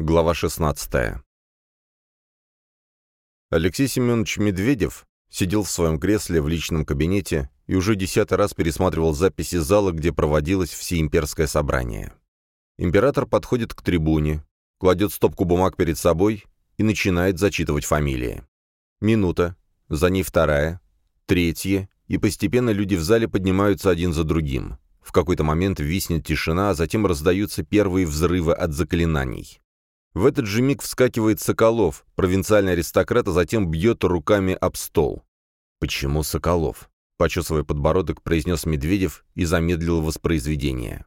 Глава 16. Алексей Семенович Медведев сидел в своем кресле в личном кабинете и уже десятый раз пересматривал записи зала, где проводилось всеимперское собрание. Император подходит к трибуне, кладет стопку бумаг перед собой и начинает зачитывать фамилии. Минута, за ней вторая, третья, и постепенно люди в зале поднимаются один за другим. В какой-то момент виснет тишина, а затем раздаются первые взрывы от заклинаний. В этот же миг вскакивает Соколов, провинциальный аристократ, а затем бьет руками об стол. «Почему Соколов?» — почесывая подбородок, произнес Медведев и замедлил воспроизведение.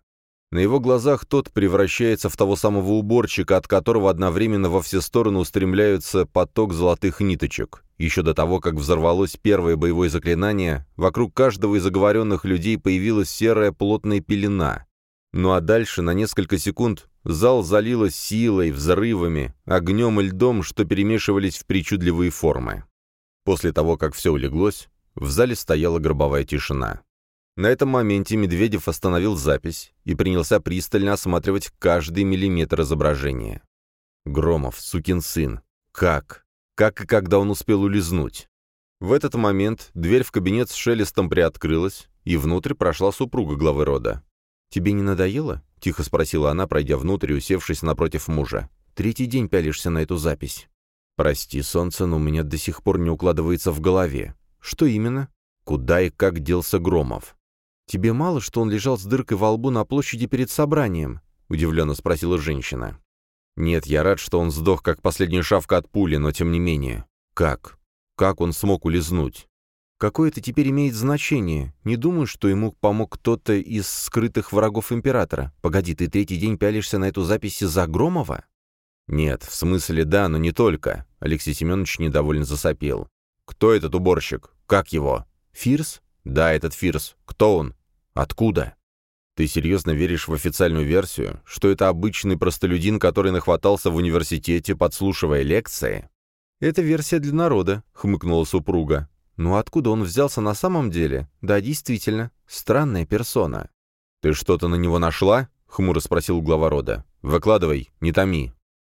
На его глазах тот превращается в того самого уборщика, от которого одновременно во все стороны устремляются поток золотых ниточек. Еще до того, как взорвалось первое боевое заклинание, вокруг каждого из оговоренных людей появилась серая плотная пелена. Ну а дальше, на несколько секунд, зал залило силой, взрывами, огнем и льдом, что перемешивались в причудливые формы. После того, как все улеглось, в зале стояла гробовая тишина. На этом моменте Медведев остановил запись и принялся пристально осматривать каждый миллиметр изображения. Громов, сукин сын. Как? Как и когда он успел улизнуть? В этот момент дверь в кабинет с шелестом приоткрылась, и внутрь прошла супруга главы рода. «Тебе не надоело?» — тихо спросила она, пройдя внутрь и усевшись напротив мужа. «Третий день пялишься на эту запись». «Прости, солнце, но у меня до сих пор не укладывается в голове». «Что именно?» «Куда и как делся Громов?» «Тебе мало, что он лежал с дыркой во лбу на площади перед собранием?» — удивленно спросила женщина. «Нет, я рад, что он сдох, как последняя шавка от пули, но тем не менее. Как? Как он смог улизнуть?» «Какое это теперь имеет значение? Не думаю, что ему помог кто-то из скрытых врагов императора. Погоди, ты третий день пялишься на эту запись из-за Громова?» «Нет, в смысле да, но не только», — Алексей Семенович недовольно засопел. «Кто этот уборщик? Как его?» «Фирс?» «Да, этот Фирс. Кто он? Откуда? Ты серьезно веришь в официальную версию, что это обычный простолюдин, который нахватался в университете, подслушивая лекции? Это версия для народа, хмыкнула супруга. Ну откуда он взялся на самом деле? Да, действительно, странная персона. Ты что-то на него нашла? хмуро спросил глава рода. Выкладывай, не томи.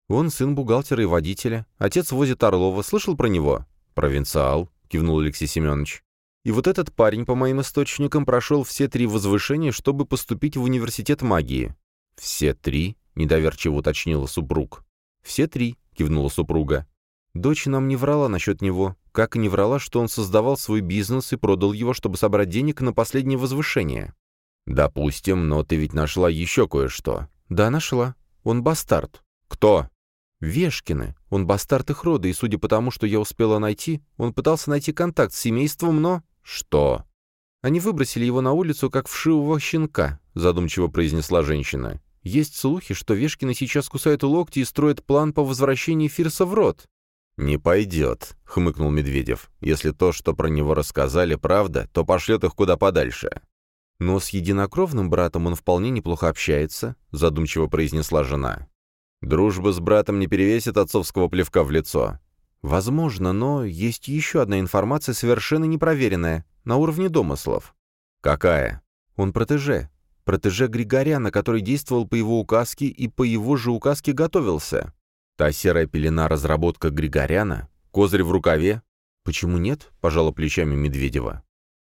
Он сын бухгалтера и водителя. Отец возит Орлова. Слышал про него? Провинциал, кивнул Алексей Семенович. И вот этот парень, по моим источникам, прошел все три возвышения, чтобы поступить в университет магии. «Все три?» — недоверчиво уточнила супруг. «Все три», — кивнула супруга. «Дочь нам не врала насчет него, как не врала, что он создавал свой бизнес и продал его, чтобы собрать денег на последнее возвышение». «Допустим, но ты ведь нашла еще кое-что». «Да, нашла. Он бастард». «Кто?» «Вешкины. Он бастард их рода, и судя по тому, что я успела найти, он пытался найти контакт с семейством, но...» «Что?» «Они выбросили его на улицу, как вшивого щенка», — задумчиво произнесла женщина. «Есть слухи, что Вешкины сейчас кусают локти и строят план по возвращению Фирса в рот». «Не пойдет», — хмыкнул Медведев. «Если то, что про него рассказали, правда, то пошлет их куда подальше». «Но с единокровным братом он вполне неплохо общается», — задумчиво произнесла жена. «Дружба с братом не перевесит отцовского плевка в лицо. Возможно, но есть еще одна информация, совершенно непроверенная, на уровне домыслов. Какая? Он протеже. Протеже Григоряна, который действовал по его указке и по его же указке готовился. Та серая пелена разработка Григоряна? Козырь в рукаве? Почему нет? Пожала плечами Медведева.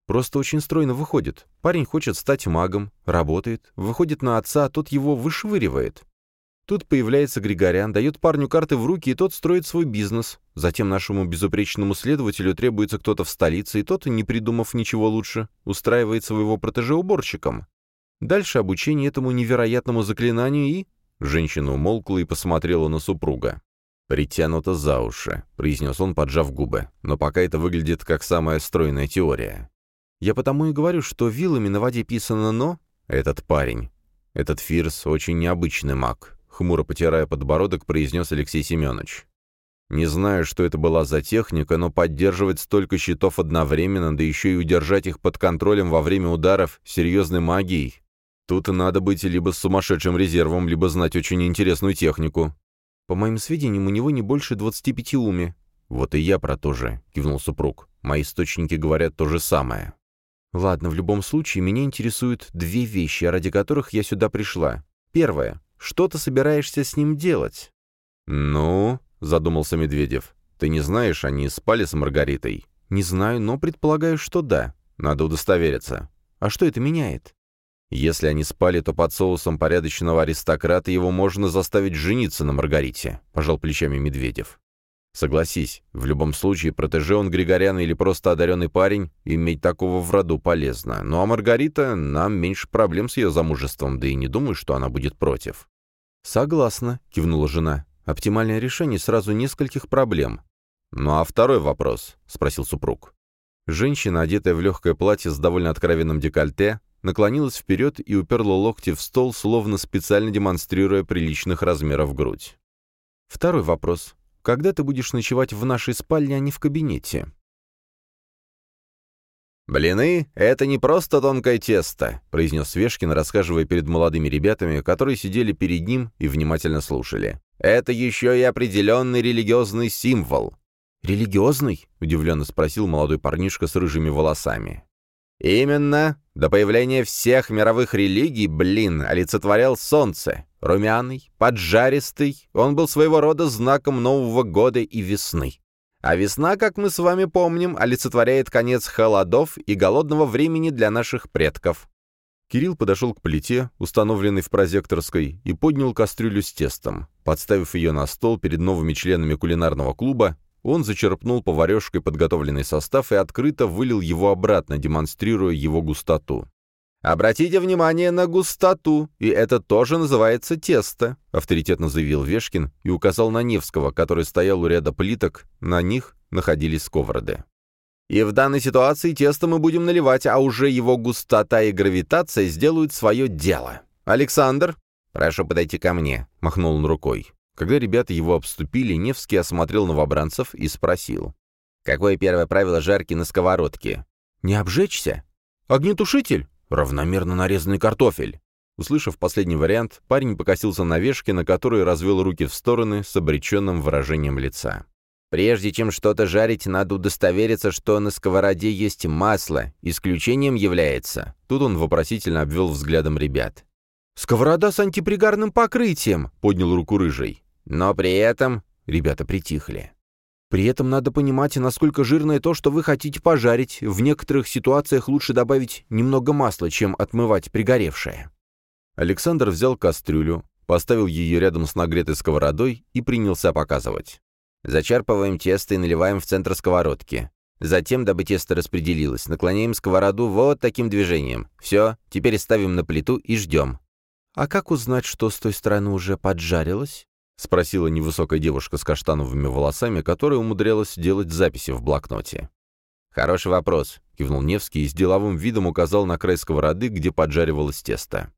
Просто очень стройно выходит. Парень хочет стать магом, работает, выходит на отца, а тот его вышвыривает. Тут появляется Григорян, дает парню карты в руки, и тот строит свой бизнес. Затем нашему безупречному следователю требуется кто-то в столице, и тот, не придумав ничего лучше, устраивает своего протеже уборщиком. Дальше обучение этому невероятному заклинанию и... Женщина умолкла и посмотрела на супруга. «Притянуто за уши», — произнес он, поджав губы. «Но пока это выглядит как самая стройная теория». «Я потому и говорю, что вилами на воде писано «но». Этот парень, этот Фирс очень необычный маг хмуро потирая подбородок, произнес Алексей Семенович. Не знаю, что это была за техника, но поддерживать столько щитов одновременно, да еще и удержать их под контролем во время ударов серьезной магией. Тут надо быть либо с сумасшедшим резервом, либо знать очень интересную технику. По моим сведениям, у него не больше 25 уми. Вот и я про то же, кивнул супруг. Мои источники говорят то же самое. Ладно, в любом случае, меня интересуют две вещи, ради которых я сюда пришла. Первое. Что ты собираешься с ним делать? «Ну?» — задумался Медведев. «Ты не знаешь, они спали с Маргаритой?» «Не знаю, но предполагаю, что да. Надо удостовериться. А что это меняет?» «Если они спали, то под соусом порядочного аристократа его можно заставить жениться на Маргарите», — пожал плечами Медведев. Согласись, в любом случае, протеже он Григоряна или просто одаренный парень, иметь такого в роду полезно. Ну а Маргарита, нам меньше проблем с ее замужеством, да и не думаю, что она будет против. «Согласна», — кивнула жена. «Оптимальное решение сразу нескольких проблем». «Ну а второй вопрос?» — спросил супруг. Женщина, одетая в легкое платье с довольно откровенным декольте, наклонилась вперед и уперла локти в стол, словно специально демонстрируя приличных размеров грудь. «Второй вопрос когда ты будешь ночевать в нашей спальне, а не в кабинете?» «Блины — это не просто тонкое тесто», — произнес Вешкин, рассказывая перед молодыми ребятами, которые сидели перед ним и внимательно слушали. «Это еще и определенный религиозный символ». «Религиозный?» — удивленно спросил молодой парнишка с рыжими волосами. «Именно. До появления всех мировых религий, блин, олицетворял солнце. Румяный, поджаристый, он был своего рода знаком Нового года и весны. А весна, как мы с вами помним, олицетворяет конец холодов и голодного времени для наших предков. Кирилл подошел к плите, установленной в прозекторской, и поднял кастрюлю с тестом. Подставив ее на стол перед новыми членами кулинарного клуба, он зачерпнул поварешкой подготовленный состав и открыто вылил его обратно, демонстрируя его густоту. «Обратите внимание на густоту, и это тоже называется тесто», — авторитетно заявил Вешкин и указал на Невского, который стоял у ряда плиток, на них находились сковороды. «И в данной ситуации тесто мы будем наливать, а уже его густота и гравитация сделают свое дело. Александр, прошу подойти ко мне», — махнул он рукой. Когда ребята его обступили, Невский осмотрел новобранцев и спросил. «Какое первое правило жарки на сковородке?» «Не обжечься?» «Огнетушитель?» равномерно нарезанный картофель. Услышав последний вариант, парень покосился на вешке, на которой развел руки в стороны с обреченным выражением лица. «Прежде чем что-то жарить, надо удостовериться, что на сковороде есть масло. Исключением является...» Тут он вопросительно обвел взглядом ребят. «Сковорода с антипригарным покрытием!» — поднял руку рыжий. «Но при этом...» — ребята притихли. При этом надо понимать, насколько жирное то, что вы хотите пожарить. В некоторых ситуациях лучше добавить немного масла, чем отмывать пригоревшее. Александр взял кастрюлю, поставил ее рядом с нагретой сковородой и принялся показывать. Зачерпываем тесто и наливаем в центр сковородки. Затем, дабы тесто распределилось, наклоняем сковороду вот таким движением. Все, теперь ставим на плиту и ждем. А как узнать, что с той стороны уже поджарилось? — спросила невысокая девушка с каштановыми волосами, которая умудрялась делать записи в блокноте. «Хороший вопрос», — кивнул Невский и с деловым видом указал на край сковороды, где поджаривалось тесто.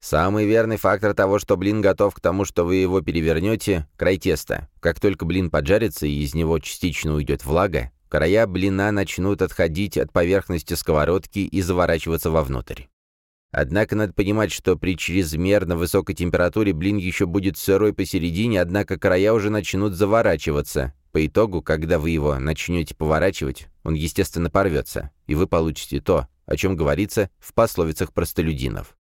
«Самый верный фактор того, что блин готов к тому, что вы его перевернете — край теста. Как только блин поджарится и из него частично уйдет влага, края блина начнут отходить от поверхности сковородки и заворачиваться вовнутрь. Однако надо понимать, что при чрезмерно высокой температуре блин еще будет сырой посередине, однако края уже начнут заворачиваться. По итогу, когда вы его начнете поворачивать, он, естественно, порвется, и вы получите то, о чем говорится в пословицах простолюдинов.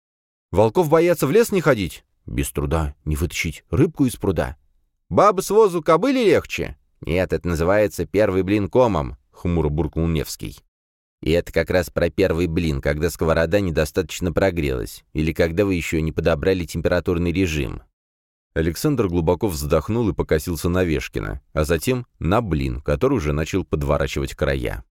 «Волков боятся в лес не ходить?» «Без труда не вытащить рыбку из пруда». «Бабы с возу кобыли легче?» «Нет, это называется первый блин комом», — хмуро буркнул Невский. И это как раз про первый блин, когда сковорода недостаточно прогрелась, или когда вы еще не подобрали температурный режим. Александр глубоко вздохнул и покосился на Вешкина, а затем на блин, который уже начал подворачивать края.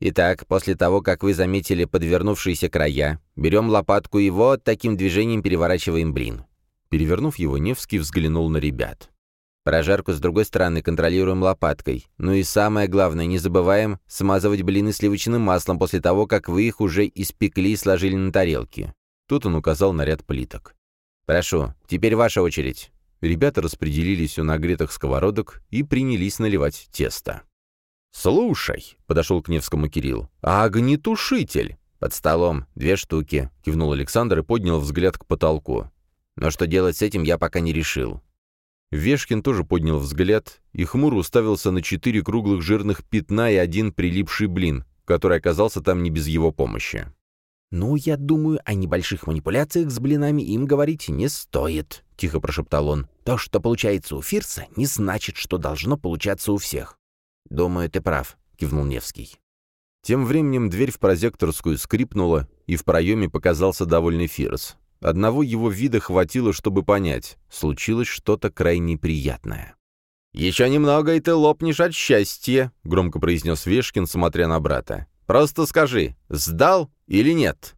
Итак, после того, как вы заметили подвернувшиеся края, берем лопатку и вот таким движением переворачиваем блин. Перевернув его, Невский взглянул на ребят. Прожарку с другой стороны контролируем лопаткой. Ну и самое главное, не забываем смазывать блины сливочным маслом после того, как вы их уже испекли и сложили на тарелки. Тут он указал на ряд плиток. «Прошу, теперь ваша очередь». Ребята распределились у нагретых сковородок и принялись наливать тесто. «Слушай», — подошел к Невскому Кирилл, — «а огнетушитель?» «Под столом. Две штуки», — кивнул Александр и поднял взгляд к потолку. «Но что делать с этим, я пока не решил. Вешкин тоже поднял взгляд и хмуро уставился на четыре круглых жирных пятна и один прилипший блин, который оказался там не без его помощи. «Ну, я думаю, о небольших манипуляциях с блинами им говорить не стоит», — тихо прошептал он. «То, что получается у Фирса, не значит, что должно получаться у всех». «Думаю, ты прав», — кивнул Невский. Тем временем дверь в прозекторскую скрипнула, и в проеме показался довольный Фирс. Одного его вида хватило, чтобы понять, случилось что-то крайне приятное. «Еще немного, и ты лопнешь от счастья», — громко произнес Вешкин, смотря на брата. «Просто скажи, сдал или нет?»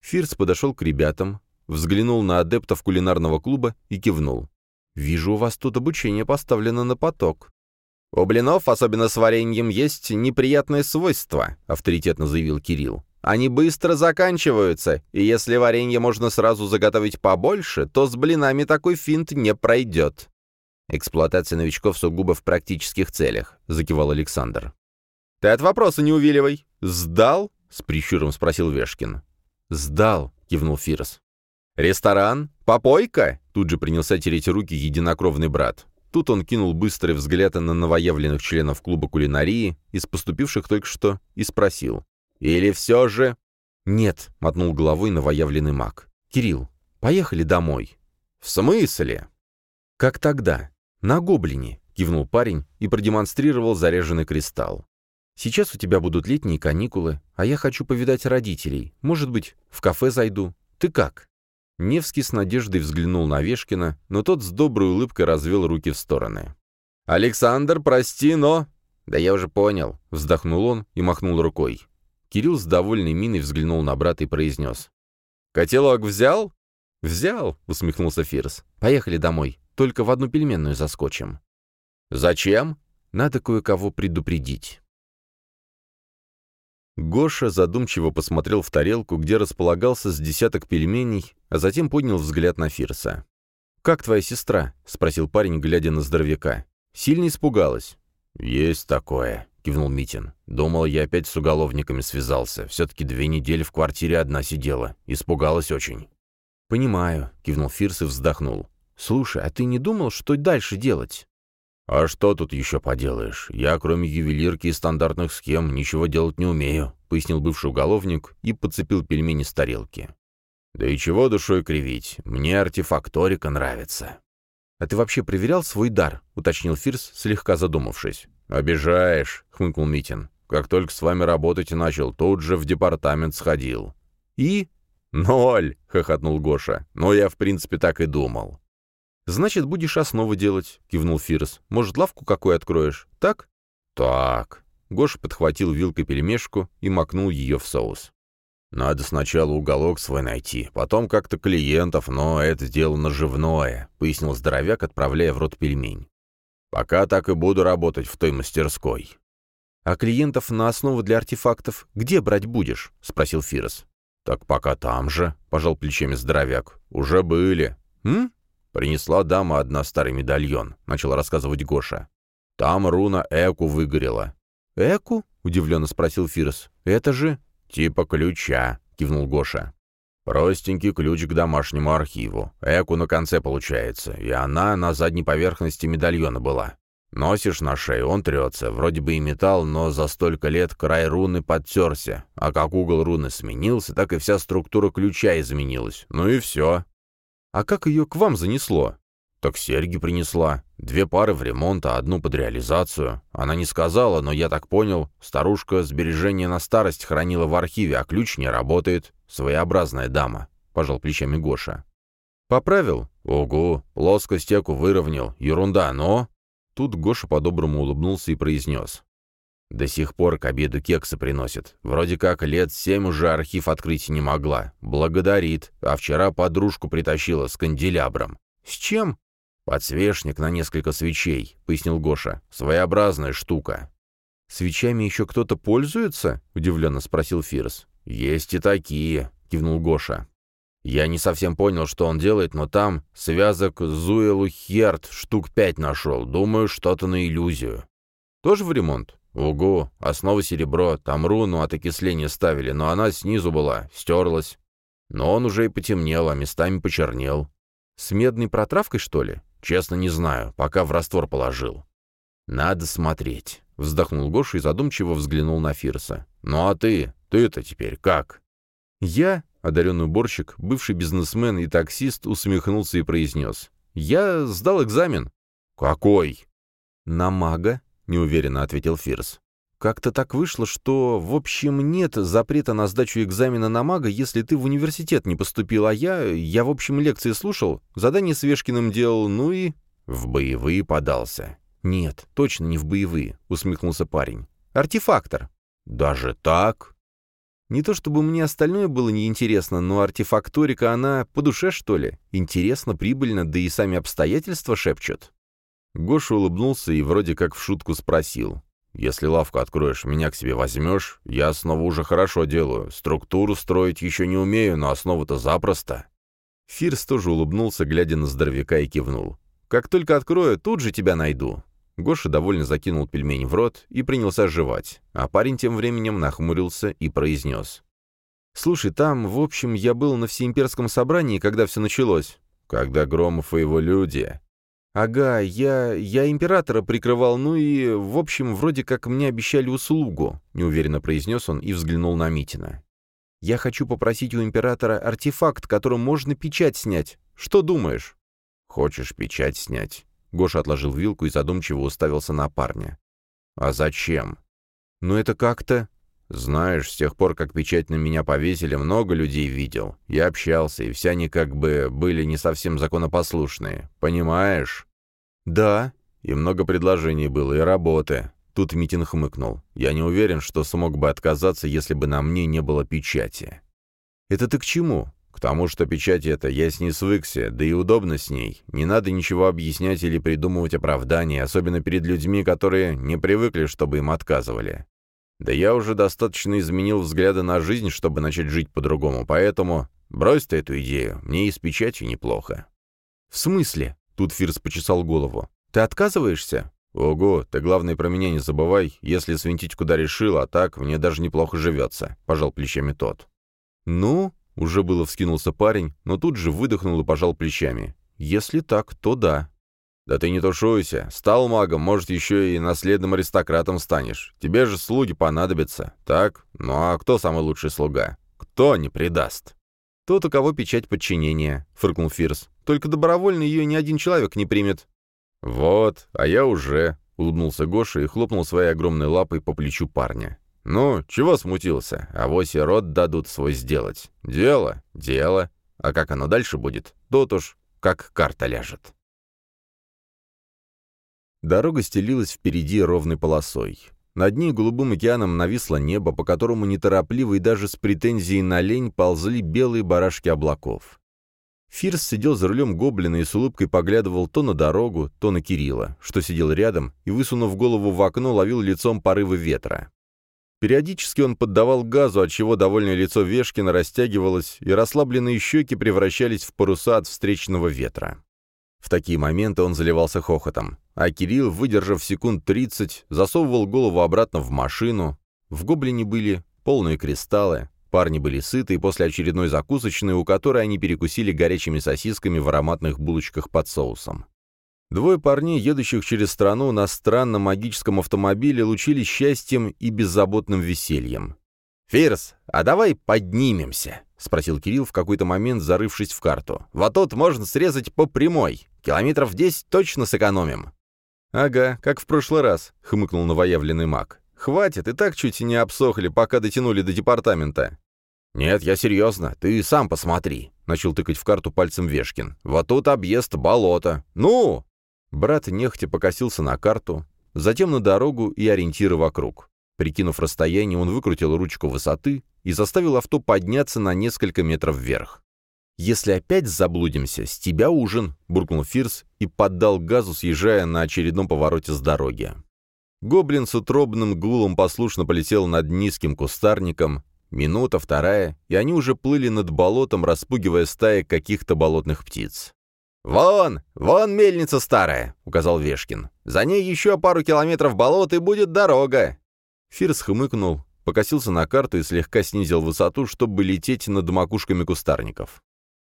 Фирс подошел к ребятам, взглянул на адептов кулинарного клуба и кивнул. «Вижу, у вас тут обучение поставлено на поток». «У блинов, особенно с вареньем, есть неприятное свойство», — авторитетно заявил Кирилл. «Они быстро заканчиваются, и если варенье можно сразу заготовить побольше, то с блинами такой финт не пройдет». «Эксплуатация новичков сугубо в практических целях», — закивал Александр. «Ты от вопроса не увиливай. Сдал?» — с прищуром спросил Вешкин. «Сдал», — кивнул Фирос. «Ресторан? Попойка?» — тут же принялся тереть руки единокровный брат. Тут он кинул быстрый взгляд на новоявленных членов клуба кулинарии, из поступивших только что, и спросил. «Или все же...» «Нет», — мотнул головой новоявленный маг. «Кирилл, поехали домой». «В смысле?» «Как тогда? На гоблине», — кивнул парень и продемонстрировал заряженный кристалл. «Сейчас у тебя будут летние каникулы, а я хочу повидать родителей. Может быть, в кафе зайду. Ты как?» Невский с надеждой взглянул на Вешкина, но тот с доброй улыбкой развел руки в стороны. «Александр, прости, но...» «Да я уже понял», — вздохнул он и махнул рукой. Кирилл с довольной миной взглянул на брата и произнес. «Котелок взял?» «Взял», — усмехнулся Фирс. «Поехали домой. Только в одну пельменную заскочим». «Зачем?» «Надо кое-кого предупредить». Гоша задумчиво посмотрел в тарелку, где располагался с десяток пельменей, а затем поднял взгляд на Фирса. «Как твоя сестра?» — спросил парень, глядя на здоровяка. «Сильно испугалась?» «Есть такое», — кивнул Митин. «Думал, я опять с уголовниками связался. Все-таки две недели в квартире одна сидела. Испугалась очень». «Понимаю», — кивнул Фирс и вздохнул. «Слушай, а ты не думал, что дальше делать?» «А что тут еще поделаешь? Я, кроме ювелирки и стандартных схем, ничего делать не умею», — пояснил бывший уголовник и подцепил пельмени с тарелки. «Да и чего душой кривить? Мне артефакторика нравится». «А ты вообще проверял свой дар?» — уточнил Фирс, слегка задумавшись. «Обижаешь», — хмыкнул Митин. «Как только с вами работать начал, тут же в департамент сходил». «И?» «Ноль!» — хохотнул Гоша. «Но я, в принципе, так и думал». «Значит, будешь основу делать», — кивнул Фирос. «Может, лавку какую откроешь? Так?» «Так». Гоша подхватил вилкой пельмешку и макнул ее в соус. «Надо сначала уголок свой найти, потом как-то клиентов, но это дело наживное», — пояснил здоровяк, отправляя в рот пельмень. «Пока так и буду работать в той мастерской». «А клиентов на основу для артефактов где брать будешь?» — спросил Фирос. «Так пока там же», — пожал плечами здоровяк. «Уже были». «М? «Принесла дама одна старый медальон», — начал рассказывать Гоша. «Там руна Эку выгорела». «Эку?» — удивленно спросил Фирс. «Это же...» «Типа ключа», — кивнул Гоша. «Простенький ключ к домашнему архиву. Эку на конце получается, и она на задней поверхности медальона была. Носишь на шею, он трется, вроде бы и металл, но за столько лет край руны подтерся, а как угол руны сменился, так и вся структура ключа изменилась. Ну и все. «А как ее к вам занесло?» «Так серьги принесла. Две пары в ремонт, а одну под реализацию. Она не сказала, но я так понял, старушка сбережения на старость хранила в архиве, а ключ не работает. Своеобразная дама», — пожал плечами Гоша. «Поправил?» «Ого, плоскость теку выровнял. Ерунда, но...» Тут Гоша по-доброму улыбнулся и произнес. До сих пор к обеду кексы приносит. Вроде как лет семь уже архив открыть не могла. Благодарит. А вчера подружку притащила с канделябром. «С чем?» «Подсвечник на несколько свечей», — пояснил Гоша. «Своеобразная штука». «Свечами еще кто-то пользуется?» — удивленно спросил Фирс. «Есть и такие», — кивнул Гоша. «Я не совсем понял, что он делает, но там связок Зуэлу Херт штук пять нашел. Думаю, что-то на иллюзию». «Тоже в ремонт?» «Угу, основа серебро, там руну от окисления ставили, но она снизу была, стерлась. Но он уже и потемнел, а местами почернел. С медной протравкой, что ли? Честно, не знаю, пока в раствор положил». «Надо смотреть», — вздохнул Гоша и задумчиво взглянул на Фирса. «Ну а ты? Ты-то теперь как?» «Я?» — одаренный уборщик, бывший бизнесмен и таксист, усмехнулся и произнес. Я сдал экзамен». «Какой?» «На мага», — неуверенно ответил Фирс. «Как-то так вышло, что, в общем, нет запрета на сдачу экзамена на мага, если ты в университет не поступил, а я... Я, в общем, лекции слушал, задание с Вешкиным делал, ну и...» «В боевые подался». «Нет, точно не в боевые», — усмехнулся парень. «Артефактор». «Даже так?» Не то чтобы мне остальное было неинтересно, но артефакторика, она по душе, что ли? Интересно, прибыльно, да и сами обстоятельства шепчут. Гоша улыбнулся и вроде как в шутку спросил. «Если лавку откроешь, меня к себе возьмешь? Я основу уже хорошо делаю. Структуру строить еще не умею, но основу-то запросто». Фирс тоже улыбнулся, глядя на здоровяка, и кивнул. «Как только открою, тут же тебя найду». Гоша довольно закинул пельмень в рот и принялся жевать, а парень тем временем нахмурился и произнес. «Слушай, там, в общем, я был на всеимперском собрании, когда все началось». «Когда Громов и его люди...» «Ага, я... я императора прикрывал, ну и, в общем, вроде как мне обещали услугу», — неуверенно произнес он и взглянул на Митина. «Я хочу попросить у императора артефакт, которым можно печать снять. Что думаешь?» «Хочешь печать снять?» Гоша отложил вилку и задумчиво уставился на парня. «А зачем?» «Ну это как-то...» «Знаешь, с тех пор, как печать на меня повесили, много людей видел. Я общался, и все они как бы были не совсем законопослушные. Понимаешь?» «Да». «И много предложений было, и работы». Тут Митин хмыкнул. «Я не уверен, что смог бы отказаться, если бы на мне не было печати». «Это ты к чему?» Тому, что печать эта, я с ней свыкся, да и удобно с ней. Не надо ничего объяснять или придумывать оправдания, особенно перед людьми, которые не привыкли, чтобы им отказывали. Да я уже достаточно изменил взгляды на жизнь, чтобы начать жить по-другому, поэтому брось ты эту идею, мне и с печатью неплохо». «В смысле?» — тут Фирс почесал голову. «Ты отказываешься?» «Ого, ты, главное, про меня не забывай, если свинтить куда решил, а так мне даже неплохо живется», — пожал плечами тот. «Ну, уже было вскинулся парень, но тут же выдохнул и пожал плечами. «Если так, то да». «Да ты не тушуйся. Стал магом, может, еще и наследным аристократом станешь. Тебе же слуги понадобятся. Так? Ну а кто самый лучший слуга? Кто не предаст?» «Тот, у кого печать подчинения», — фыркнул Фирс. «Только добровольно ее ни один человек не примет». «Вот, а я уже», — улыбнулся Гоша и хлопнул своей огромной лапой по плечу парня. «Ну, чего смутился? Авось и рот дадут свой сделать. Дело, дело. А как оно дальше будет, тут уж как карта ляжет». Дорога стелилась впереди ровной полосой. Над ней голубым океаном нависло небо, по которому неторопливо и даже с претензией на лень ползли белые барашки облаков. Фирс сидел за рулем гоблина и с улыбкой поглядывал то на дорогу, то на Кирилла, что сидел рядом, и, высунув голову в окно, ловил лицом порывы ветра. Периодически он поддавал газу, отчего довольное лицо Вешкина растягивалось, и расслабленные щеки превращались в паруса от встречного ветра. В такие моменты он заливался хохотом, а Кирилл, выдержав секунд 30, засовывал голову обратно в машину. В гоблине были полные кристаллы, парни были сыты, и после очередной закусочной, у которой они перекусили горячими сосисками в ароматных булочках под соусом. Двое парней, едущих через страну на странном магическом автомобиле, лучились счастьем и беззаботным весельем. «Фирс, а давай поднимемся?» — спросил Кирилл в какой-то момент, зарывшись в карту. «Вот тут можно срезать по прямой. Километров десять точно сэкономим». «Ага, как в прошлый раз», — хмыкнул новоявленный маг. «Хватит, и так чуть не обсохли, пока дотянули до департамента». «Нет, я серьезно, ты сам посмотри», — начал тыкать в карту пальцем Вешкин. «Вот тут объезд болото. Ну!» Брат нехотя покосился на карту, затем на дорогу и ориентиры вокруг. Прикинув расстояние, он выкрутил ручку высоты и заставил авто подняться на несколько метров вверх. «Если опять заблудимся, с тебя ужин», — буркнул Фирс и поддал газу, съезжая на очередном повороте с дороги. Гоблин с утробным гулом послушно полетел над низким кустарником. Минута, вторая, и они уже плыли над болотом, распугивая стаи каких-то болотных птиц. «Вон, вон мельница старая», — указал Вешкин. «За ней еще пару километров болот и будет дорога». Фирс хмыкнул, покосился на карту и слегка снизил высоту, чтобы лететь над макушками кустарников.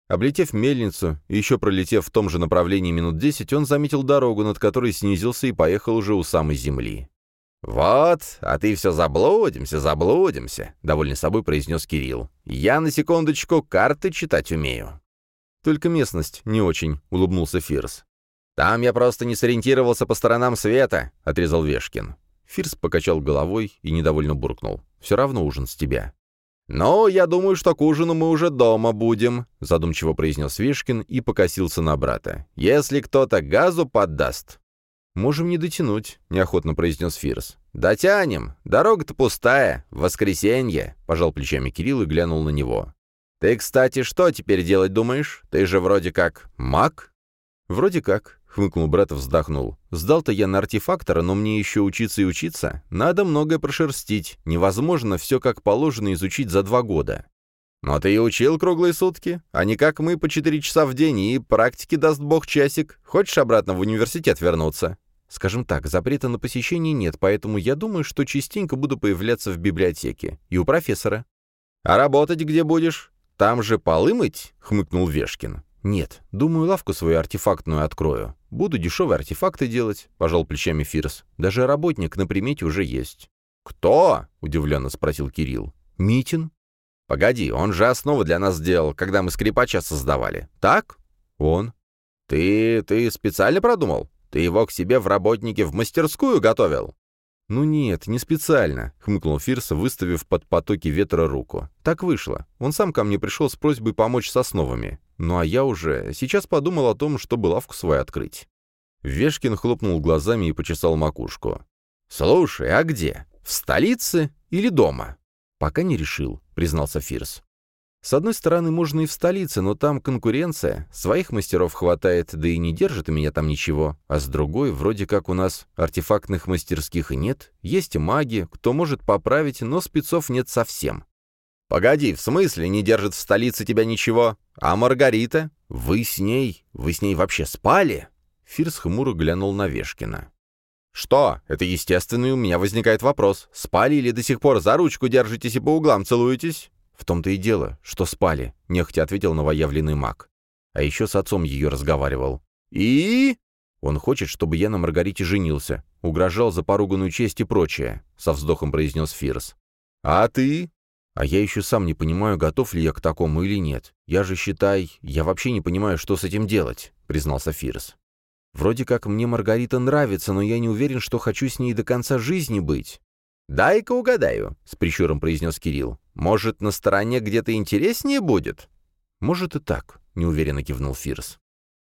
Облетев мельницу и еще пролетев в том же направлении минут десять, он заметил дорогу, над которой снизился и поехал уже у самой земли. «Вот, а ты все заблудимся, заблудимся», — довольный собой произнес Кирилл. «Я на секундочку карты читать умею». Только местность не очень», — улыбнулся Фирс. «Там я просто не сориентировался по сторонам света», — отрезал Вешкин. Фирс покачал головой и недовольно буркнул. «Все равно ужин с тебя». «Ну, я думаю, что к ужину мы уже дома будем», — задумчиво произнес Вешкин и покосился на брата. «Если кто-то газу поддаст». «Можем не дотянуть», — неохотно произнес Фирс. «Дотянем. Дорога-то пустая. Воскресенье», — пожал плечами Кирилл и глянул на него. «Ты, кстати, что теперь делать думаешь? Ты же вроде как маг?» «Вроде как», — хмыкнул брат вздохнул. «Сдал-то я на артефактора, но мне еще учиться и учиться. Надо многое прошерстить. Невозможно все как положено изучить за два года». «Но ты и учил круглые сутки, а не как мы по четыре часа в день, и практики даст бог часик. Хочешь обратно в университет вернуться?» Скажем так, запрета на посещение нет, поэтому я думаю, что частенько буду появляться в библиотеке. И у профессора. «А работать где будешь? Там же полы мыть?» — хмыкнул Вешкин. «Нет, думаю, лавку свою артефактную открою. Буду дешевые артефакты делать», — пожал плечами Фирс. «Даже работник на примете уже есть». «Кто?» — удивленно спросил Кирилл. «Митин». «Погоди, он же основу для нас сделал, когда мы скрипача создавали. Так?» «Он». «Ты... ты специально продумал? Ты его к себе в работнике в мастерскую готовил?» «Ну нет, не специально», — хмыкнул Фирс, выставив под потоки ветра руку. «Так вышло. Он сам ко мне пришел с просьбой помочь с основами. Ну а я уже сейчас подумал о том, чтобы лавку свою открыть». Вешкин хлопнул глазами и почесал макушку. «Слушай, а где? В столице или дома?» «Пока не решил», — признался Фирс. С одной стороны, можно и в столице, но там конкуренция, своих мастеров хватает, да и не держит у меня там ничего. А с другой, вроде как у нас артефактных мастерских и нет, есть маги, кто может поправить, но спецов нет совсем. «Погоди, в смысле не держит в столице тебя ничего? А Маргарита? Вы с ней? Вы с ней вообще спали?» Фирс хмуро глянул на Вешкина. «Что? Это естественный у меня возникает вопрос. Спали или до сих пор за ручку держитесь и по углам целуетесь?» «В том-то и дело, что спали», — нехотя ответил новоявленный маг. А еще с отцом ее разговаривал. «И?» «Он хочет, чтобы я на Маргарите женился. Угрожал за поруганную честь и прочее», — со вздохом произнес Фирс. «А ты?» «А я еще сам не понимаю, готов ли я к такому или нет. Я же, считай, я вообще не понимаю, что с этим делать», — признался Фирс. «Вроде как мне Маргарита нравится, но я не уверен, что хочу с ней до конца жизни быть». «Дай-ка угадаю», — с прищуром произнес Кирилл. «Может, на стороне где-то интереснее будет?» «Может и так», — неуверенно кивнул Фирс.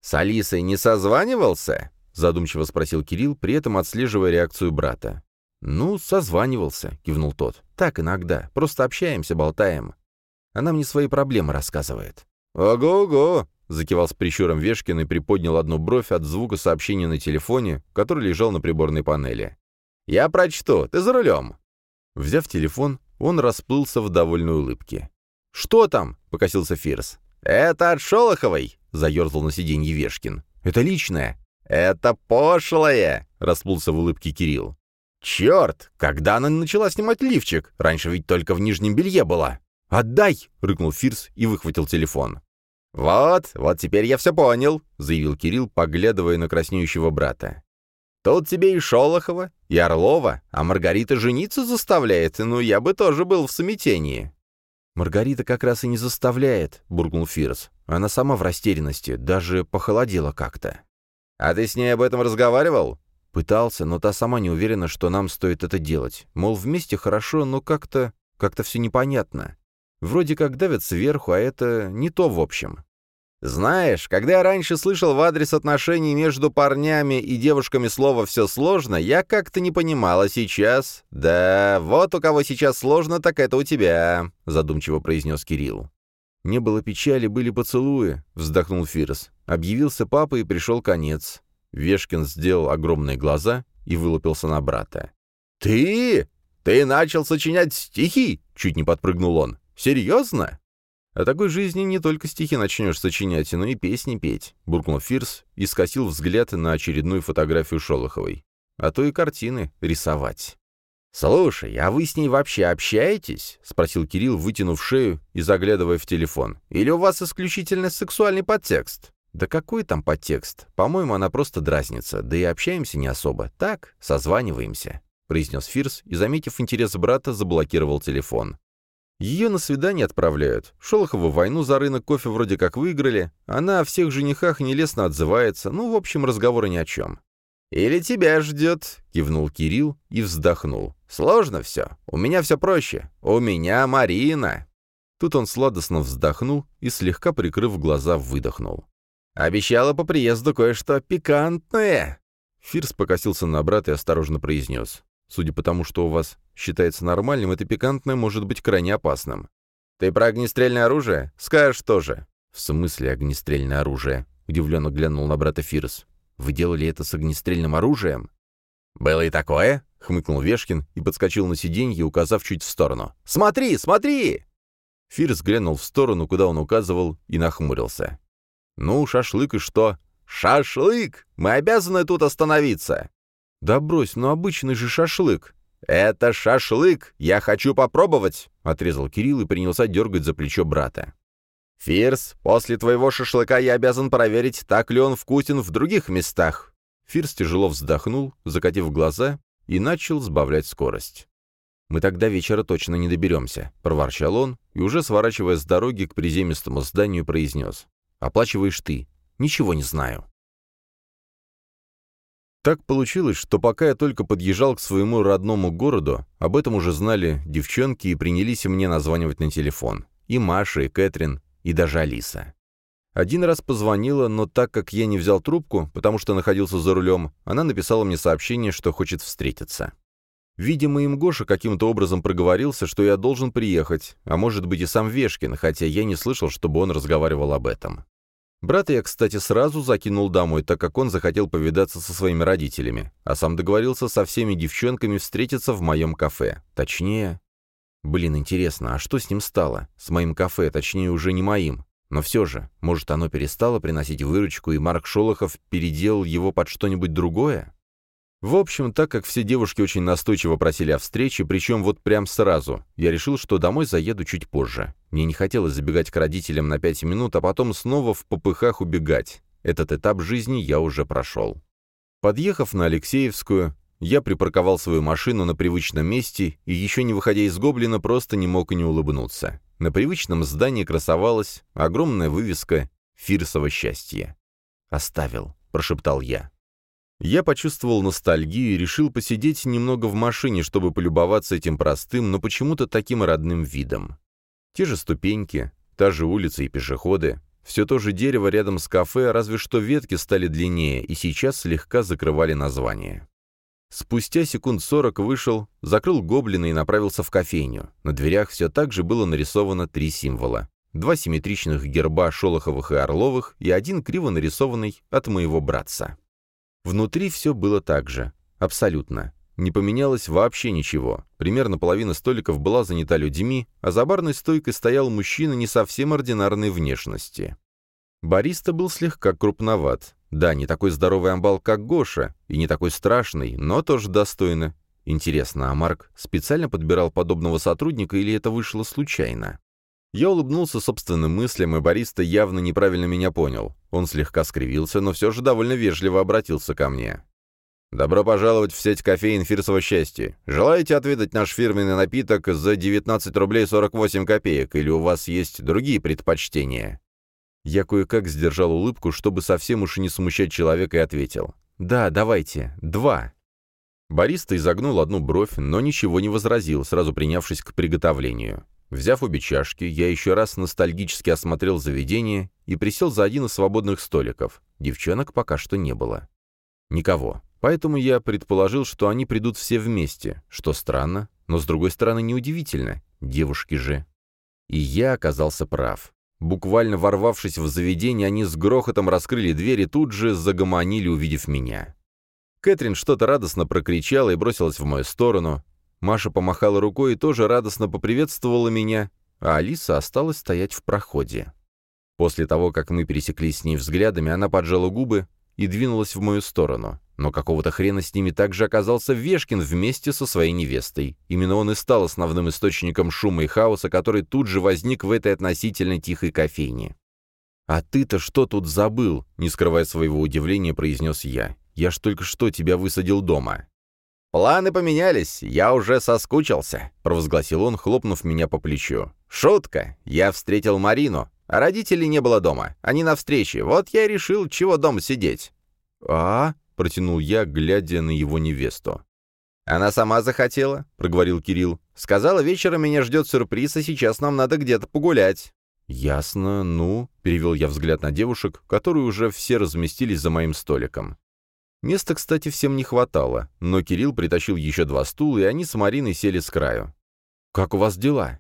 «С Алисой не созванивался?» — задумчиво спросил Кирилл, при этом отслеживая реакцию брата. «Ну, созванивался», — кивнул тот. «Так иногда. Просто общаемся, болтаем. Она мне свои проблемы рассказывает». «Ого-го!» — закивал с прищуром Вешкин и приподнял одну бровь от звука сообщения на телефоне, который лежал на приборной панели. «Я прочту. Ты за рулем». Взяв телефон, он расплылся в довольной улыбке. «Что там?» — покосился Фирс. «Это от Шолоховой!» — заерзал на сиденье Вешкин. «Это личное!» «Это пошлое!» — расплылся в улыбке Кирилл. «Черт! Когда она начала снимать лифчик? Раньше ведь только в нижнем белье была!» «Отдай!» — рыкнул Фирс и выхватил телефон. «Вот, вот теперь я все понял», — заявил Кирилл, поглядывая на краснеющего брата. Тут тебе и Шолохова, и Орлова, а Маргарита жениться заставляет, ну я бы тоже был в смятении». «Маргарита как раз и не заставляет», — буркнул Фирс. «Она сама в растерянности, даже похолодела как-то». «А ты с ней об этом разговаривал?» «Пытался, но та сама не уверена, что нам стоит это делать. Мол, вместе хорошо, но как-то... как-то все непонятно. Вроде как давят сверху, а это не то в общем». Знаешь, когда я раньше слышал в адрес отношений между парнями и девушками слово «все сложно», я как-то не понимал, а сейчас... Да, вот у кого сейчас сложно, так это у тебя», — задумчиво произнес Кирилл. «Не было печали, были поцелуи», — вздохнул Фирос. Объявился папа, и пришел конец. Вешкин сделал огромные глаза и вылупился на брата. «Ты? Ты начал сочинять стихи?» — чуть не подпрыгнул он. «Серьезно?» «О такой жизни не только стихи начнешь сочинять, но и песни петь», — буркнул Фирс и скосил взгляд на очередную фотографию Шолоховой. «А то и картины рисовать». «Слушай, а вы с ней вообще общаетесь?» — спросил Кирилл, вытянув шею и заглядывая в телефон. «Или у вас исключительно сексуальный подтекст?» «Да какой там подтекст? По-моему, она просто дразнится, да и общаемся не особо. Так, созваниваемся», — произнес Фирс и, заметив интерес брата, заблокировал телефон. Ее на свидание отправляют. Шолохова войну за рынок кофе вроде как выиграли. Она о всех женихах нелестно отзывается. Ну, в общем, разговоры ни о чем. «Или тебя ждет», — кивнул Кирилл и вздохнул. «Сложно все. У меня все проще. У меня Марина». Тут он сладостно вздохнул и, слегка прикрыв глаза, выдохнул. «Обещала по приезду кое-что пикантное». Фирс покосился на брата и осторожно произнес. «Судя по тому, что у вас считается нормальным, это пикантное может быть крайне опасным». «Ты про огнестрельное оружие? Скажешь тоже». «В смысле огнестрельное оружие?» — удивленно глянул на брата Фирс. Вы делали это с огнестрельным оружием?» «Было и такое», — хмыкнул Вешкин и подскочил на сиденье, указав чуть в сторону. «Смотри, смотри!» Фирс глянул в сторону, куда он указывал, и нахмурился. «Ну, шашлык и что?» «Шашлык! Мы обязаны тут остановиться!» «Да брось, ну обычный же шашлык!» «Это шашлык! Я хочу попробовать!» — отрезал Кирилл и принялся дергать за плечо брата. «Фирс, после твоего шашлыка я обязан проверить, так ли он вкусен в других местах». Фирс тяжело вздохнул, закатив глаза, и начал сбавлять скорость. «Мы тогда вечера точно не доберемся», — проворчал он, и уже сворачивая с дороги к приземистому зданию, произнес. «Оплачиваешь ты. Ничего не знаю». Так получилось, что пока я только подъезжал к своему родному городу, об этом уже знали девчонки и принялись мне названивать на телефон. И Маша, и Кэтрин, и даже Алиса. Один раз позвонила, но так как я не взял трубку, потому что находился за рулем, она написала мне сообщение, что хочет встретиться. Видимо, им Гоша каким-то образом проговорился, что я должен приехать, а может быть и сам Вешкин, хотя я не слышал, чтобы он разговаривал об этом. Брата я, кстати, сразу закинул домой, так как он захотел повидаться со своими родителями, а сам договорился со всеми девчонками встретиться в моем кафе. Точнее, Блин, интересно, а что с ним стало? С моим кафе, точнее, уже не моим. Но все же, может, оно перестало приносить выручку, и Марк Шолохов переделал его под что-нибудь другое? В общем, так как все девушки очень настойчиво просили о встрече, причем вот прям сразу, я решил, что домой заеду чуть позже. Мне не хотелось забегать к родителям на пять минут, а потом снова в попыхах убегать. Этот этап жизни я уже прошел. Подъехав на Алексеевскую, я припарковал свою машину на привычном месте и, еще не выходя из Гоблина, просто не мог и не улыбнуться. На привычном здании красовалась огромная вывеска «Фирсово счастье». «Оставил», — прошептал я. Я почувствовал ностальгию и решил посидеть немного в машине, чтобы полюбоваться этим простым, но почему-то таким родным видом. Те же ступеньки, та же улица и пешеходы, все то же дерево рядом с кафе, разве что ветки стали длиннее и сейчас слегка закрывали название. Спустя секунд сорок вышел, закрыл гоблина и направился в кофейню. На дверях все так же было нарисовано три символа. Два симметричных герба Шолоховых и Орловых и один криво нарисованный от моего братца. Внутри все было так же. Абсолютно. Не поменялось вообще ничего. Примерно половина столиков была занята людьми, а за барной стойкой стоял мужчина не совсем ординарной внешности. Бариста был слегка крупноват, да, не такой здоровый амбал, как Гоша, и не такой страшный, но тоже достойно. Интересно, а Марк специально подбирал подобного сотрудника или это вышло случайно? Я улыбнулся собственным мыслям, и бариста явно неправильно меня понял. Он слегка скривился, но все же довольно вежливо обратился ко мне. «Добро пожаловать в сеть кофеин Фирсово счастье. Желаете отведать наш фирменный напиток за 19 рублей 48 копеек, или у вас есть другие предпочтения?» Я кое-как сдержал улыбку, чтобы совсем уж не смущать человека, и ответил. «Да, давайте. Два». Бариста изогнул одну бровь, но ничего не возразил, сразу принявшись к приготовлению. Взяв обе чашки, я еще раз ностальгически осмотрел заведение и присел за один из свободных столиков. Девчонок пока что не было. Никого. Поэтому я предположил, что они придут все вместе, что странно, но с другой стороны неудивительно. Девушки же. И я оказался прав. Буквально ворвавшись в заведение, они с грохотом раскрыли дверь и тут же загомонили, увидев меня. Кэтрин что-то радостно прокричала и бросилась в мою сторону. Маша помахала рукой и тоже радостно поприветствовала меня, а Алиса осталась стоять в проходе. После того, как мы пересеклись с ней взглядами, она поджала губы и двинулась в мою сторону. Но какого-то хрена с ними также оказался Вешкин вместе со своей невестой. Именно он и стал основным источником шума и хаоса, который тут же возник в этой относительно тихой кофейне. «А ты-то что тут забыл?» — не скрывая своего удивления, произнес я. «Я ж только что тебя высадил дома». «Планы поменялись, я уже соскучился», — провозгласил он, хлопнув меня по плечу. «Шутка! Я встретил Марину, а родителей не было дома. Они на встрече, вот я и решил, чего дома сидеть». «А?» — протянул я, глядя на его невесту. «Она сама захотела», — проговорил Кирилл. «Сказала, вечером меня ждет сюрприз, и сейчас нам надо где-то погулять». «Ясно, ну», — перевел я взгляд на девушек, которые уже все разместились за моим столиком. Места, кстати, всем не хватало, но Кирилл притащил еще два стула, и они с Мариной сели с краю. «Как у вас дела?»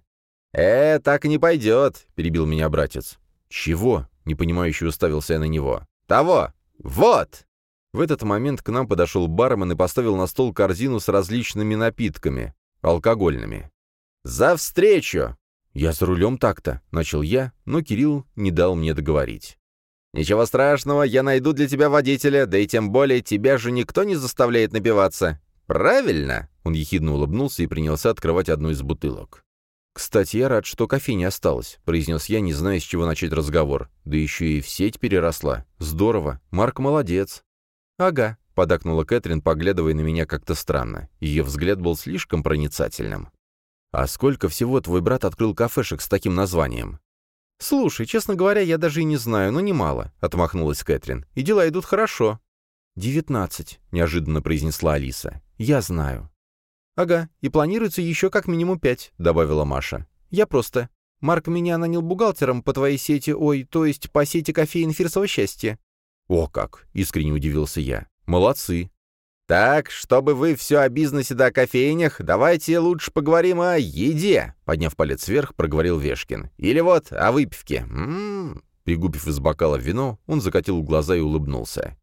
«Э, так не пойдет», — перебил меня братец. «Чего?» — непонимающе уставился я на него. «Того! Вот!» В этот момент к нам подошел бармен и поставил на стол корзину с различными напитками, алкогольными. «За встречу!» «Я за рулем так-то», — начал я, но Кирилл не дал мне договорить. «Ничего страшного, я найду для тебя водителя, да и тем более тебя же никто не заставляет напиваться. Правильно?» Он ехидно улыбнулся и принялся открывать одну из бутылок. «Кстати, я рад, что кофе не осталось», — произнес я, не зная, с чего начать разговор. «Да еще и в сеть переросла. Здорово. Марк молодец». «Ага», — подакнула Кэтрин, поглядывая на меня как-то странно. Ее взгляд был слишком проницательным. «А сколько всего твой брат открыл кафешек с таким названием?» «Слушай, честно говоря, я даже и не знаю, но немало», — отмахнулась Кэтрин. «И дела идут хорошо». «Девятнадцать», — неожиданно произнесла Алиса. «Я знаю». «Ага, и планируется еще как минимум пять», — добавила Маша. «Я просто. Марк меня нанял бухгалтером по твоей сети, ой, то есть по сети кофеин Фирсового счастья». «О как!» — искренне удивился я. «Молодцы!» «Так, чтобы вы все о бизнесе да о кофейнях, давайте лучше поговорим о еде», — подняв палец вверх, проговорил Вешкин. «Или вот о выпивке. М-м-м». Пригубив из бокала вино, он закатил глаза и улыбнулся.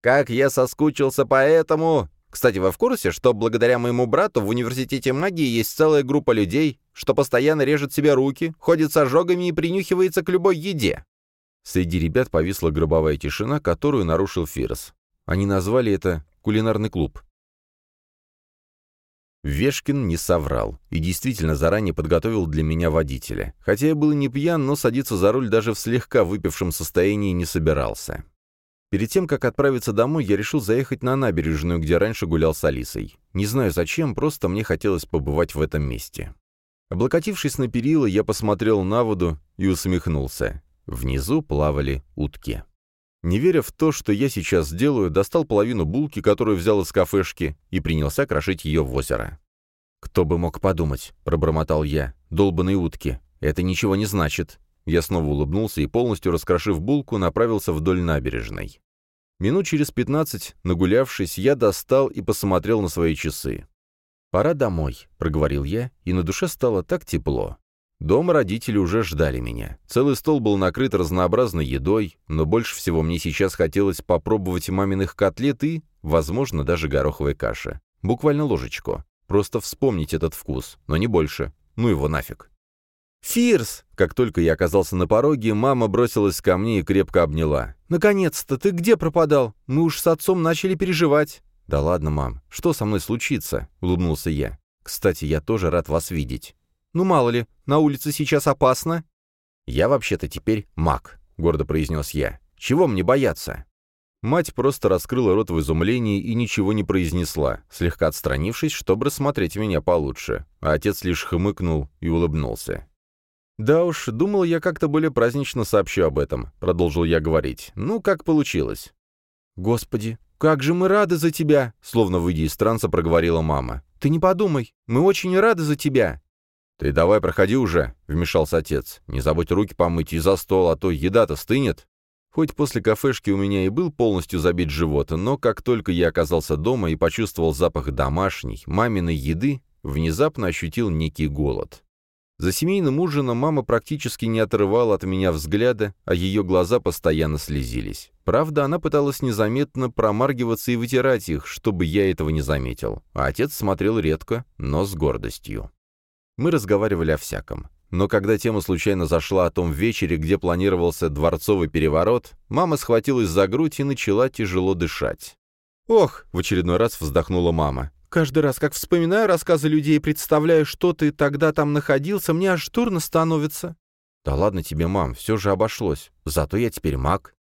«Как я соскучился по этому! Кстати, вы в курсе, что благодаря моему брату в университете магии есть целая группа людей, что постоянно режет себе руки, ходит с ожогами и принюхивается к любой еде?» Среди ребят повисла гробовая тишина, которую нарушил Фирс. Они назвали это Кулинарный клуб. Вешкин не соврал и действительно заранее подготовил для меня водителя. Хотя я был не пьян, но садиться за руль даже в слегка выпившем состоянии не собирался. Перед тем, как отправиться домой, я решил заехать на набережную, где раньше гулял с Алисой. Не знаю зачем, просто мне хотелось побывать в этом месте. Облокотившись на перила, я посмотрел на воду и усмехнулся. Внизу плавали утки. Не веря в то, что я сейчас сделаю, достал половину булки, которую взял из кафешки, и принялся крошить ее в озеро. «Кто бы мог подумать», — пробормотал я, — «долбаные утки. Это ничего не значит». Я снова улыбнулся и, полностью раскрошив булку, направился вдоль набережной. Минут через пятнадцать, нагулявшись, я достал и посмотрел на свои часы. «Пора домой», — проговорил я, и на душе стало так тепло. Дома родители уже ждали меня. Целый стол был накрыт разнообразной едой, но больше всего мне сейчас хотелось попробовать маминых котлет и, возможно, даже гороховой каши. Буквально ложечку. Просто вспомнить этот вкус, но не больше. Ну его нафиг. «Фирс!» Как только я оказался на пороге, мама бросилась ко мне и крепко обняла. «Наконец-то! Ты где пропадал? Мы уж с отцом начали переживать». «Да ладно, мам. Что со мной случится?» — улыбнулся я. «Кстати, я тоже рад вас видеть». Ну, мало ли, на улице сейчас опасно». «Я вообще-то теперь маг», — гордо произнес я. «Чего мне бояться?» Мать просто раскрыла рот в изумлении и ничего не произнесла, слегка отстранившись, чтобы рассмотреть меня получше. А отец лишь хмыкнул и улыбнулся. «Да уж, думал я как-то более празднично сообщу об этом», — продолжил я говорить. «Ну, как получилось?» «Господи, как же мы рады за тебя!» — словно выйдя из транса, проговорила мама. «Ты не подумай, мы очень рады за тебя!» «Ты давай проходи уже», — вмешался отец. «Не забудь руки помыть и за стол, а то еда-то стынет». Хоть после кафешки у меня и был полностью забит живот, но как только я оказался дома и почувствовал запах домашней, маминой еды, внезапно ощутил некий голод. За семейным ужином мама практически не отрывала от меня взгляда, а ее глаза постоянно слезились. Правда, она пыталась незаметно промаргиваться и вытирать их, чтобы я этого не заметил. А отец смотрел редко, но с гордостью. Мы разговаривали о всяком. Но когда тема случайно зашла о том вечере, где планировался дворцовый переворот, мама схватилась за грудь и начала тяжело дышать. «Ох!» — в очередной раз вздохнула мама. «Каждый раз, как вспоминаю рассказы людей и представляю, что ты тогда там находился, мне аж дурно становится». «Да ладно тебе, мам, все же обошлось. Зато я теперь маг».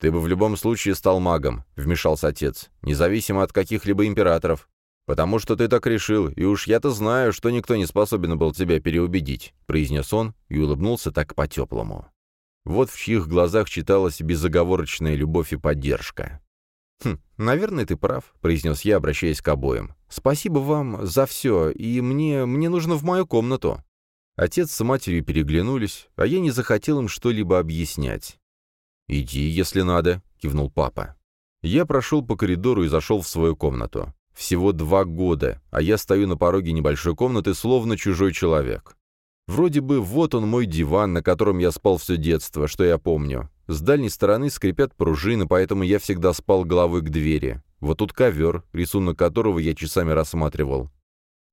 «Ты бы в любом случае стал магом», — вмешался отец, «независимо от каких-либо императоров. «Потому что ты так решил, и уж я-то знаю, что никто не способен был тебя переубедить», — произнес он и улыбнулся так по-теплому. Вот в чьих глазах читалась безоговорочная любовь и поддержка. «Хм, наверное, ты прав», — произнес я, обращаясь к обоим. «Спасибо вам за все, и мне... мне нужно в мою комнату». Отец с матерью переглянулись, а я не захотел им что-либо объяснять. «Иди, если надо», — кивнул папа. Я прошел по коридору и зашел в свою комнату. Всего два года, а я стою на пороге небольшой комнаты, словно чужой человек. Вроде бы вот он мой диван, на котором я спал все детство, что я помню. С дальней стороны скрипят пружины, поэтому я всегда спал головой к двери. Вот тут ковер, рисунок которого я часами рассматривал.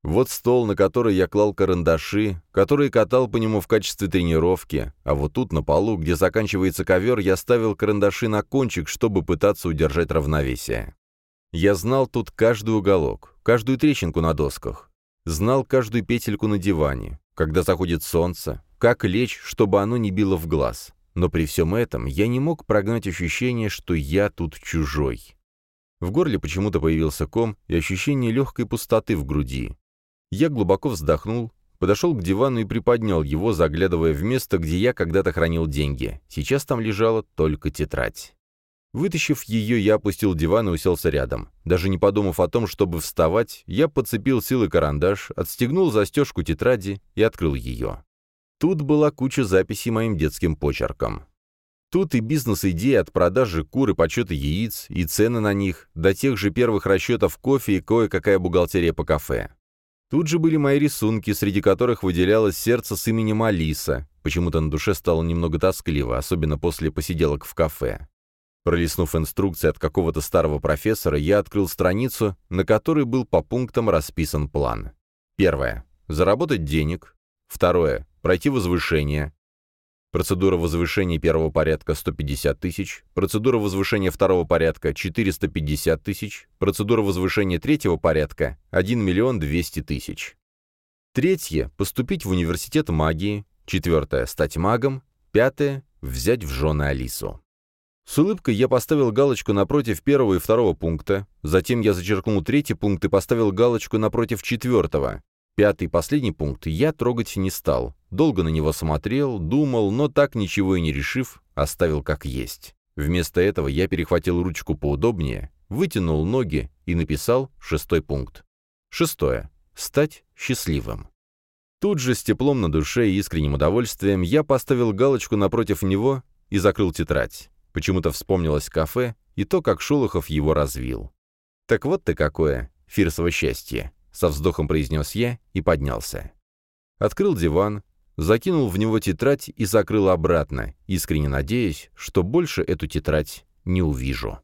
Вот стол, на который я клал карандаши, который катал по нему в качестве тренировки, а вот тут на полу, где заканчивается ковер, я ставил карандаши на кончик, чтобы пытаться удержать равновесие. Я знал тут каждый уголок, каждую трещинку на досках, знал каждую петельку на диване, когда заходит солнце, как лечь, чтобы оно не било в глаз. Но при всем этом я не мог прогнать ощущение, что я тут чужой. В горле почему-то появился ком и ощущение легкой пустоты в груди. Я глубоко вздохнул, подошел к дивану и приподнял его, заглядывая в место, где я когда-то хранил деньги. Сейчас там лежала только тетрадь. Вытащив ее, я опустил диван и уселся рядом. Даже не подумав о том, чтобы вставать, я подцепил силой карандаш, отстегнул застежку тетради и открыл ее. Тут была куча записей моим детским почерком. Тут и бизнес-идеи от продажи кур и подсчета яиц, и цены на них, до тех же первых расчетов кофе и кое-какая бухгалтерия по кафе. Тут же были мои рисунки, среди которых выделялось сердце с именем Алиса. Почему-то на душе стало немного тоскливо, особенно после посиделок в кафе. Пролистнув инструкции от какого-то старого профессора, я открыл страницу, на которой был по пунктам расписан план. Первое. Заработать денег. Второе. Пройти возвышение. Процедура возвышения первого порядка 150 тысяч, процедура возвышения второго порядка 450 тысяч, процедура возвышения третьего порядка 1 миллион 200 тысяч. Третье – поступить в университет магии. Четвертое – стать магом. Пятое – взять в жены Алису. С улыбкой я поставил галочку напротив первого и второго пункта, затем я зачеркнул третий пункт и поставил галочку напротив четвертого. Пятый и последний пункт я трогать не стал. Долго на него смотрел, думал, но так ничего и не решив, оставил как есть. Вместо этого я перехватил ручку поудобнее, вытянул ноги и написал шестой пункт. Шестое. Стать счастливым. Тут же с теплом на душе и искренним удовольствием я поставил галочку напротив него и закрыл тетрадь. Почему-то вспомнилось кафе и то, как Шолохов его развил. «Так вот ты какое, фирсово счастье!» со вздохом произнес я и поднялся. Открыл диван, закинул в него тетрадь и закрыл обратно, искренне надеясь, что больше эту тетрадь не увижу.